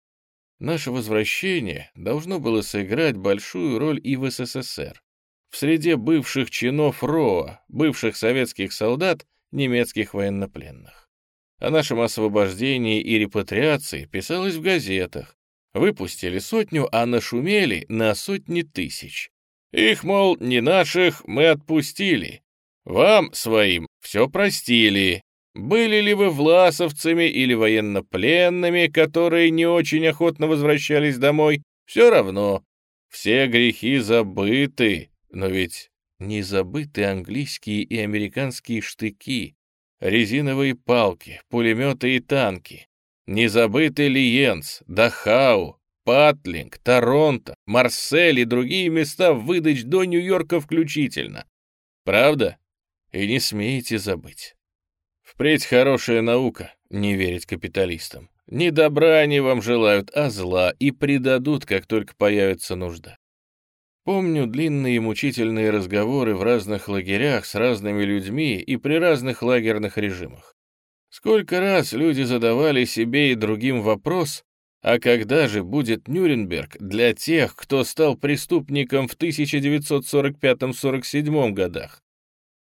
Наше возвращение должно было сыграть большую роль и в СССР. В среде бывших чинов РОА, бывших советских солдат, немецких военнопленных. О нашем освобождении и репатриации писалось в газетах. Выпустили сотню, а нашумели на сотни тысяч. Их, мол, не наших мы отпустили. Вам, своим, все простили, были ли вы власовцами или военнопленными, которые не очень охотно возвращались домой, все равно. Все грехи забыты, но ведь не забыты английские и американские штыки, резиновые палки, пулеметы и танки. Не забыты Лиенц, Дахау, Патлинг, Торонто, Марсель и другие места выдач до Нью-Йорка включительно. Правда? И не смейте забыть. Впредь хорошая наука — не верить капиталистам. Ни добра они вам желают, а зла, и предадут, как только появится нужда. Помню длинные мучительные разговоры в разных лагерях с разными людьми и при разных лагерных режимах. Сколько раз люди задавали себе и другим вопрос, а когда же будет Нюрнберг для тех, кто стал преступником в 1945-47 годах?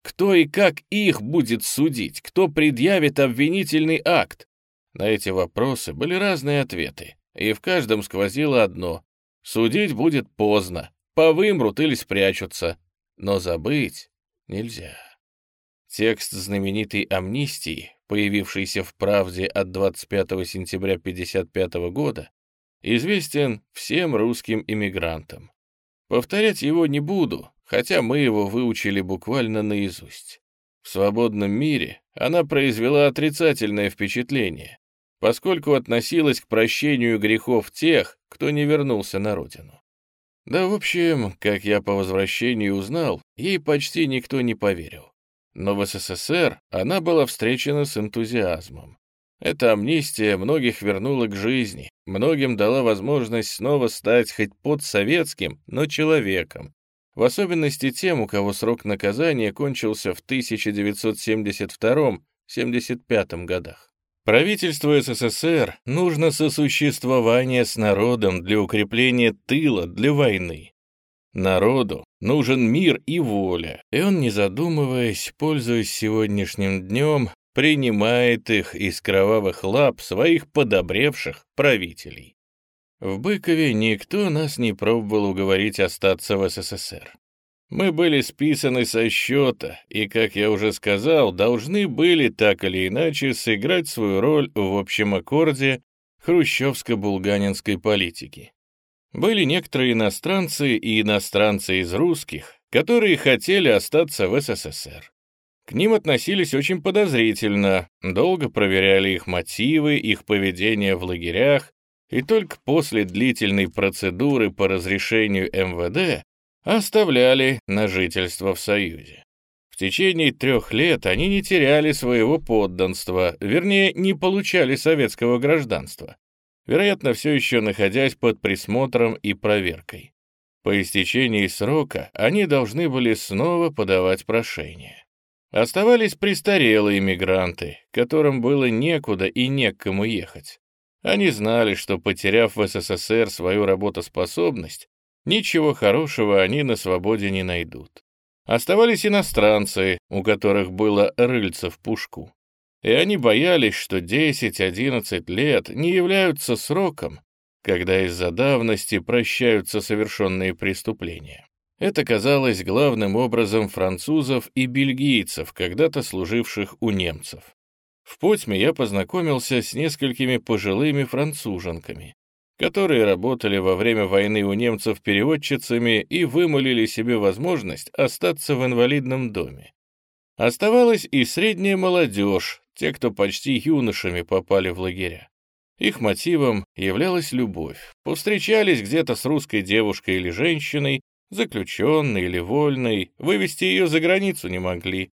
Кто и как их будет судить? Кто предъявит обвинительный акт? На эти вопросы были разные ответы, и в каждом сквозило одно — судить будет поздно, повымрут или спрячутся, но забыть нельзя. Текст знаменитой амнистии, появившийся в «Правде» от 25 сентября 1955 года, известен всем русским иммигрантам. Повторять его не буду, хотя мы его выучили буквально наизусть. В свободном мире она произвела отрицательное впечатление, поскольку относилась к прощению грехов тех, кто не вернулся на родину. Да, в общем, как я по возвращении узнал, ей почти никто не поверил. Но в СССР она была встречена с энтузиазмом. Эта амнистия многих вернула к жизни, многим дала возможность снова стать хоть подсоветским, но человеком, в особенности тем, у кого срок наказания кончился в 1972-75 годах. Правительству СССР нужно сосуществование с народом для укрепления тыла для войны. Народу нужен мир и воля, и он, не задумываясь, пользуясь сегодняшним днем, принимает их из кровавых лап своих подобревших правителей. В Быкове никто нас не пробовал уговорить остаться в СССР. Мы были списаны со счета и, как я уже сказал, должны были так или иначе сыграть свою роль в общем аккорде хрущевско-булганинской политики. Были некоторые иностранцы и иностранцы из русских, которые хотели остаться в СССР. К ним относились очень подозрительно, долго проверяли их мотивы, их поведение в лагерях, и только после длительной процедуры по разрешению МВД оставляли на жительство в Союзе. В течение трех лет они не теряли своего подданства, вернее, не получали советского гражданства, вероятно, все еще находясь под присмотром и проверкой. По истечении срока они должны были снова подавать прошение. Оставались престарелые мигранты, которым было некуда и не к кому ехать. Они знали, что, потеряв в СССР свою работоспособность, Ничего хорошего они на свободе не найдут. Оставались иностранцы, у которых было рыльце в пушку. И они боялись, что 10-11 лет не являются сроком, когда из-за давности прощаются совершенные преступления. Это казалось главным образом французов и бельгийцев, когда-то служивших у немцев. В Потьме я познакомился с несколькими пожилыми француженками, которые работали во время войны у немцев переводчицами и вымолили себе возможность остаться в инвалидном доме. Оставалась и средняя молодежь, те, кто почти юношами попали в лагеря. Их мотивом являлась любовь. Повстречались где-то с русской девушкой или женщиной, заключенной или вольной, вывести ее за границу не могли.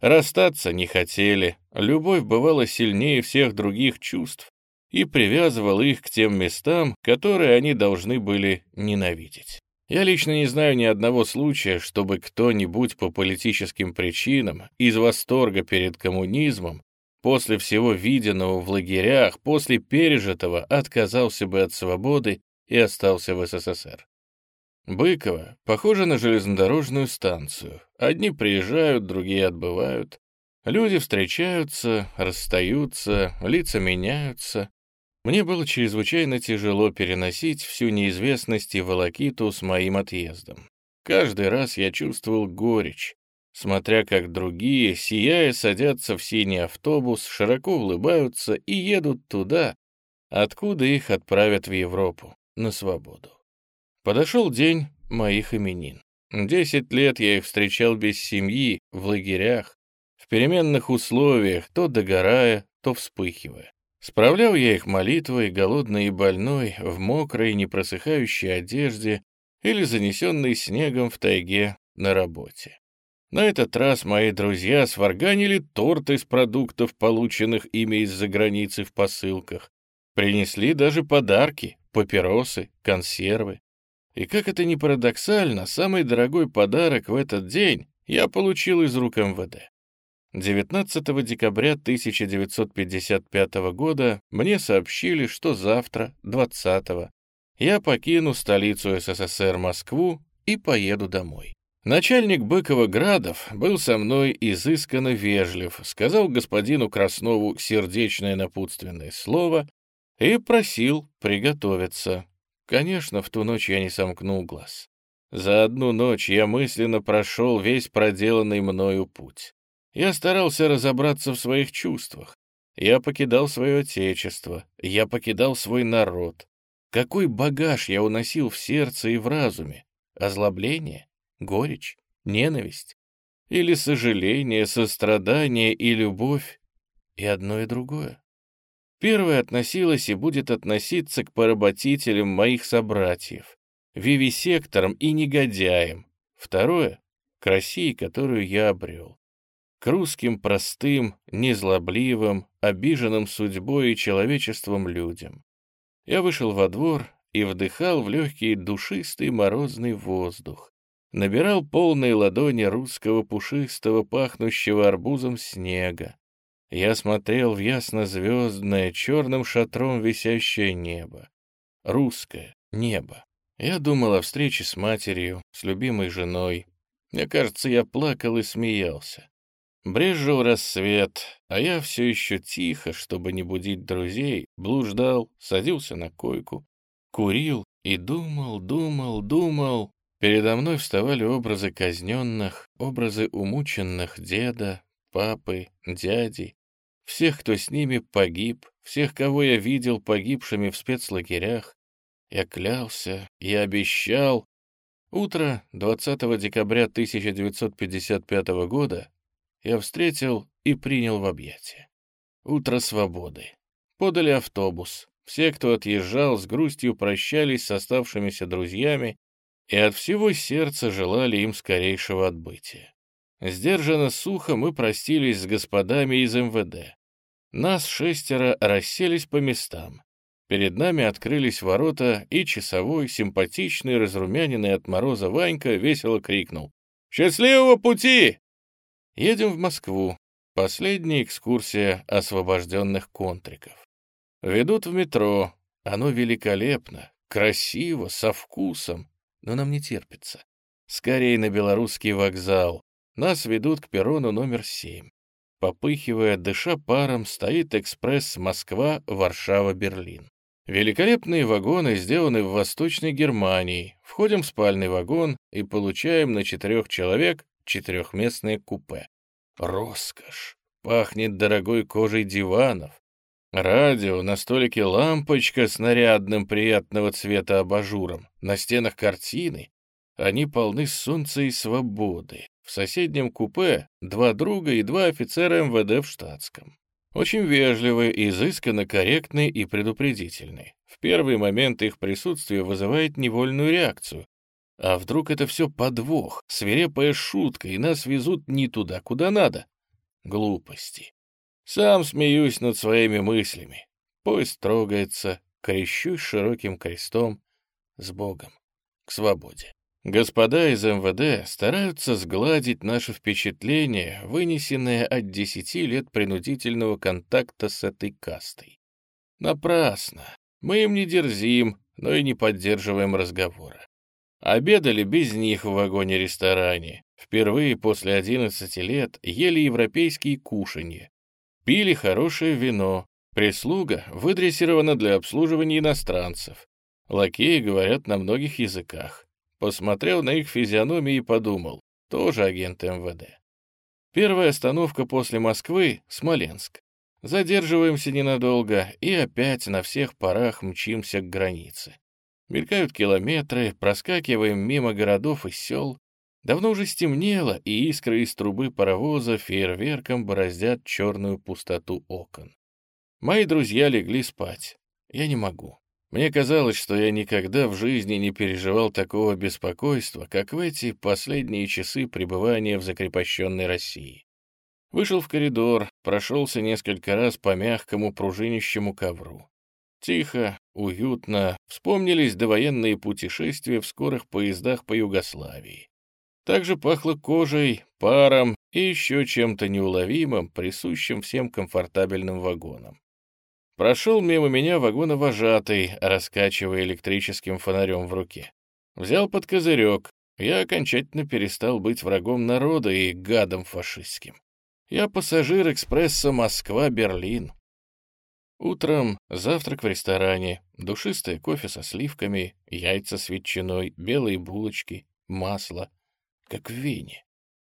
Расстаться не хотели, любовь бывала сильнее всех других чувств, и привязывал их к тем местам, которые они должны были ненавидеть. Я лично не знаю ни одного случая, чтобы кто-нибудь по политическим причинам из восторга перед коммунизмом после всего виденного в лагерях, после пережитого отказался бы от свободы и остался в СССР. Быково похоже на железнодорожную станцию. Одни приезжают, другие отбывают. Люди встречаются, расстаются, лица меняются. Мне было чрезвычайно тяжело переносить всю неизвестность и волокиту с моим отъездом. Каждый раз я чувствовал горечь, смотря как другие, сияя, садятся в синий автобус, широко улыбаются и едут туда, откуда их отправят в Европу, на свободу. Подошел день моих именин. Десять лет я их встречал без семьи, в лагерях, в переменных условиях, то догорая, то вспыхивая. Справлял я их молитвой, голодный и больной, в мокрой, непросыхающей одежде или занесенной снегом в тайге на работе. На этот раз мои друзья сварганили торт из продуктов, полученных ими из-за границы в посылках. Принесли даже подарки, папиросы, консервы. И как это ни парадоксально, самый дорогой подарок в этот день я получил из рук МВД. 19 декабря 1955 года мне сообщили, что завтра, 20 я покину столицу СССР Москву и поеду домой. Начальник Быкова Градов был со мной изысканно вежлив, сказал господину Краснову сердечное напутственное слово и просил приготовиться. Конечно, в ту ночь я не сомкнул глаз. За одну ночь я мысленно прошел весь проделанный мною путь. Я старался разобраться в своих чувствах. Я покидал свое отечество, я покидал свой народ. Какой багаж я уносил в сердце и в разуме? Озлобление? Горечь? Ненависть? Или сожаление, сострадание и любовь? И одно и другое. Первое относилось и будет относиться к поработителям моих собратьев, вивисекторам и негодяям. Второе — к России, которую я обрел к русским простым, незлобливым, обиженным судьбой и человечеством людям. Я вышел во двор и вдыхал в легкий душистый морозный воздух, набирал полные ладони русского пушистого, пахнущего арбузом снега. Я смотрел в ясно-звездное, черным шатром висящее небо. Русское небо. Я думал о встрече с матерью, с любимой женой. Мне кажется, я плакал и смеялся. Брежил рассвет, а я все еще тихо, чтобы не будить друзей, блуждал, садился на койку, курил и думал, думал, думал. Передо мной вставали образы казненных, образы умученных деда, папы, дяди, всех, кто с ними погиб, всех, кого я видел погибшими в спецлагерях. Я клялся, я обещал. Утро 20 декабря 1955 года я встретил и принял в объятия. Утро свободы. Подали автобус. Все, кто отъезжал, с грустью прощались с оставшимися друзьями и от всего сердца желали им скорейшего отбытия. Сдержанно сухо мы простились с господами из МВД. Нас шестеро расселись по местам. Перед нами открылись ворота, и часовой, симпатичный, разрумяненный от мороза Ванька весело крикнул. «Счастливого пути! Едем в Москву. Последняя экскурсия освобожденных контриков. Ведут в метро. Оно великолепно, красиво, со вкусом, но нам не терпится. Скорее на белорусский вокзал. Нас ведут к перрону номер семь. Попыхивая, дыша паром, стоит экспресс Москва-Варшава-Берлин. Великолепные вагоны сделаны в Восточной Германии. Входим в спальный вагон и получаем на четырех человек четырехместное купе. Роскошь! Пахнет дорогой кожей диванов. Радио, на столике лампочка с нарядным приятного цвета абажуром. На стенах картины. Они полны солнца и свободы. В соседнем купе два друга и два офицера МВД в штатском. Очень вежливые, изысканно корректные и предупредительные. В первый момент их присутствие вызывает невольную реакцию. А вдруг это все подвох, свирепая шутка, и нас везут не туда, куда надо? Глупости. Сам смеюсь над своими мыслями. Поезд трогается, крещусь широким крестом с Богом, к свободе. Господа из МВД стараются сгладить наше впечатление, вынесенное от десяти лет принудительного контакта с этой кастой. Напрасно. Мы им не дерзим, но и не поддерживаем разговора. Обедали без них в вагоне-ресторане. Впервые после 11 лет ели европейские кушанья. Пили хорошее вино. Прислуга выдрессирована для обслуживания иностранцев. Лакеи говорят на многих языках. Посмотрел на их физиономии и подумал, тоже агент МВД. Первая остановка после Москвы — Смоленск. Задерживаемся ненадолго и опять на всех парах мчимся к границе. Мелькают километры, проскакиваем мимо городов и сел. Давно уже стемнело, и искры из трубы паровоза фейерверком бороздят черную пустоту окон. Мои друзья легли спать. Я не могу. Мне казалось, что я никогда в жизни не переживал такого беспокойства, как в эти последние часы пребывания в закрепощенной России. Вышел в коридор, прошелся несколько раз по мягкому пружинищему ковру. Тихо, уютно, вспомнились довоенные путешествия в скорых поездах по Югославии. Также пахло кожей, паром и еще чем-то неуловимым, присущим всем комфортабельным вагонам. Прошел мимо меня вагоновожатый, раскачивая электрическим фонарем в руке. Взял под козырек. Я окончательно перестал быть врагом народа и гадом фашистским. Я пассажир экспресса Москва-Берлин. Утром завтрак в ресторане, душистое кофе со сливками, яйца с ветчиной, белые булочки, масло, как в Вене.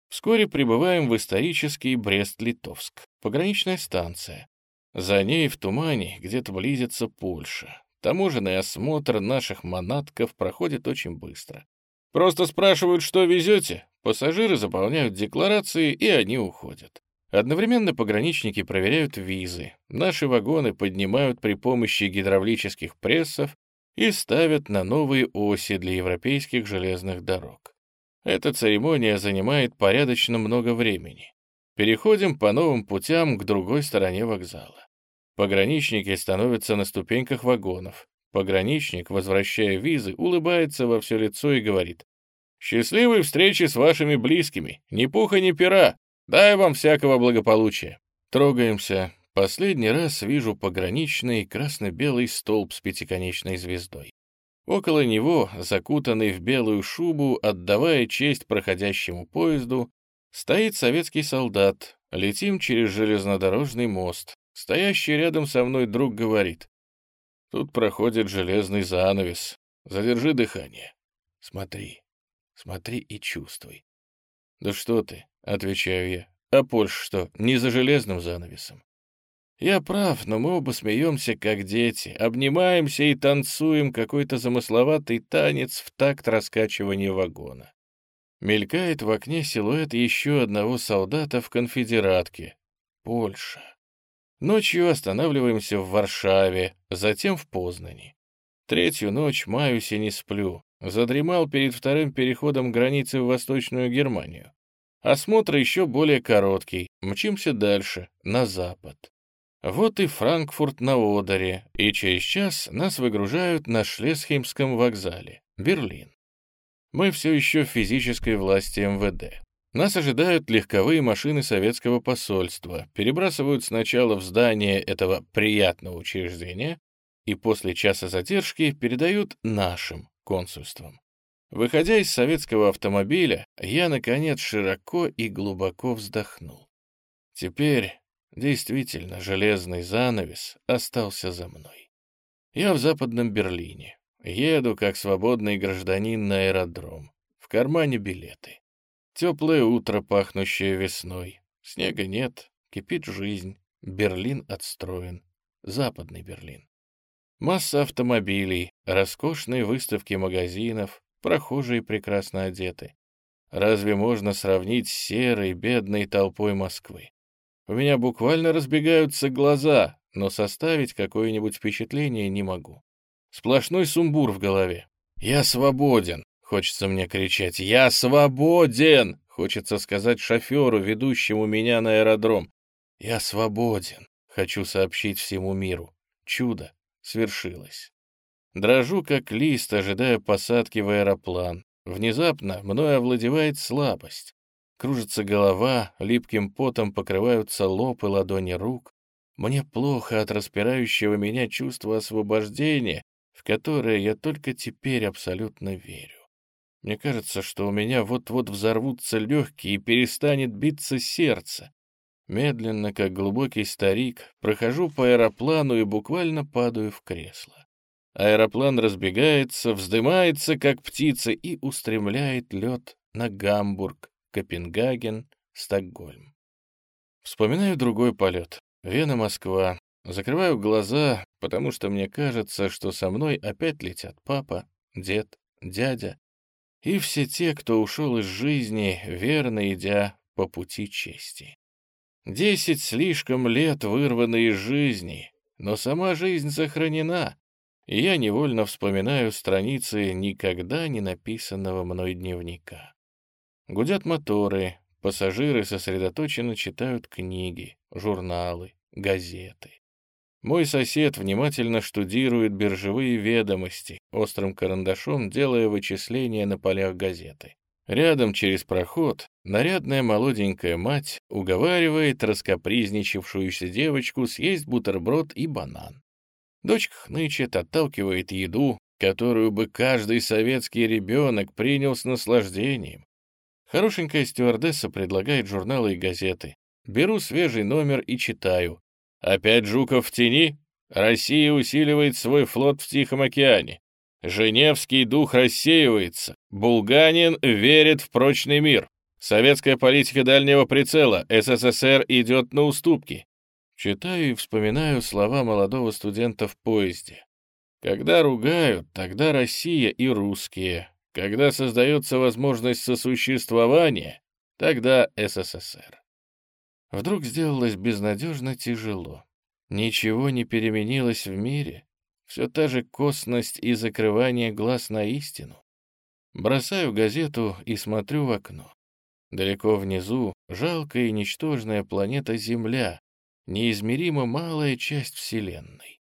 Вскоре прибываем в исторический Брест-Литовск, пограничная станция. За ней в тумане где-то близится Польша. Таможенный осмотр наших манатков проходит очень быстро. Просто спрашивают, что везете, пассажиры заполняют декларации, и они уходят. Одновременно пограничники проверяют визы. Наши вагоны поднимают при помощи гидравлических прессов и ставят на новые оси для европейских железных дорог. Эта церемония занимает порядочно много времени. Переходим по новым путям к другой стороне вокзала. Пограничники становятся на ступеньках вагонов. Пограничник, возвращая визы, улыбается во все лицо и говорит «Счастливой встречи с вашими близкими, ни пуха, ни пера, дай вам всякого благополучия». Трогаемся. Последний раз вижу пограничный красно-белый столб с пятиконечной звездой. Около него, закутанный в белую шубу, отдавая честь проходящему поезду, Стоит советский солдат, летим через железнодорожный мост. Стоящий рядом со мной друг говорит. Тут проходит железный занавес. Задержи дыхание. Смотри, смотри и чувствуй. Да что ты, отвечаю я. А Польша что, не за железным занавесом? Я прав, но мы оба смеемся, как дети, обнимаемся и танцуем какой-то замысловатый танец в такт раскачивания вагона. Мелькает в окне силуэт еще одного солдата в конфедератке. Польша. Ночью останавливаемся в Варшаве, затем в Познани. Третью ночь маюсь и не сплю. Задремал перед вторым переходом границы в Восточную Германию. Осмотр еще более короткий. Мчимся дальше, на запад. Вот и Франкфурт на Одере, и через час нас выгружают на Шлесхеймском вокзале, Берлин. Мы все еще в физической власти МВД. Нас ожидают легковые машины советского посольства, перебрасывают сначала в здание этого приятного учреждения и после часа задержки передают нашим консульствам. Выходя из советского автомобиля, я, наконец, широко и глубоко вздохнул. Теперь действительно железный занавес остался за мной. Я в Западном Берлине. Еду, как свободный гражданин, на аэродром. В кармане билеты. Теплое утро, пахнущее весной. Снега нет, кипит жизнь. Берлин отстроен. Западный Берлин. Масса автомобилей, роскошные выставки магазинов, прохожие прекрасно одеты. Разве можно сравнить с серой, бедной толпой Москвы? У меня буквально разбегаются глаза, но составить какое-нибудь впечатление не могу. Сплошной сумбур в голове. «Я свободен!» — хочется мне кричать. «Я свободен!» — хочется сказать шоферу, ведущему меня на аэродром. «Я свободен!» — хочу сообщить всему миру. Чудо свершилось. Дрожу, как лист, ожидая посадки в аэроплан. Внезапно мною овладевает слабость. Кружится голова, липким потом покрываются лоб и ладони рук. Мне плохо от распирающего меня чувства освобождения в которое я только теперь абсолютно верю. Мне кажется, что у меня вот-вот взорвутся легкие и перестанет биться сердце. Медленно, как глубокий старик, прохожу по аэроплану и буквально падаю в кресло. Аэроплан разбегается, вздымается, как птица, и устремляет лед на Гамбург, Копенгаген, Стокгольм. Вспоминаю другой полет. Вена-Москва, Закрываю глаза, потому что мне кажется, что со мной опять летят папа, дед, дядя и все те, кто ушел из жизни, верно идя по пути чести. Десять слишком лет вырваны из жизни, но сама жизнь сохранена, и я невольно вспоминаю страницы никогда не написанного мной дневника. Гудят моторы, пассажиры сосредоточенно читают книги, журналы, газеты. Мой сосед внимательно штудирует биржевые ведомости, острым карандашом делая вычисления на полях газеты. Рядом через проход нарядная молоденькая мать уговаривает раскопризничавшуюся девочку съесть бутерброд и банан. Дочка хнычет, отталкивает еду, которую бы каждый советский ребенок принял с наслаждением. Хорошенькая стюардесса предлагает журналы и газеты. Беру свежий номер и читаю. Опять Жуков в тени? Россия усиливает свой флот в Тихом океане. Женевский дух рассеивается. Булганин верит в прочный мир. Советская политика дальнего прицела. СССР идет на уступки. Читаю и вспоминаю слова молодого студента в поезде. Когда ругают, тогда Россия и русские. Когда создается возможность сосуществования, тогда СССР. Вдруг сделалось безнадежно тяжело. Ничего не переменилось в мире. Все та же косность и закрывание глаз на истину. Бросаю газету и смотрю в окно. Далеко внизу жалкая и ничтожная планета Земля, неизмеримо малая часть Вселенной.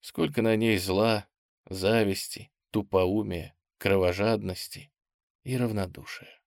Сколько на ней зла, зависти, тупоумия, кровожадности и равнодушия.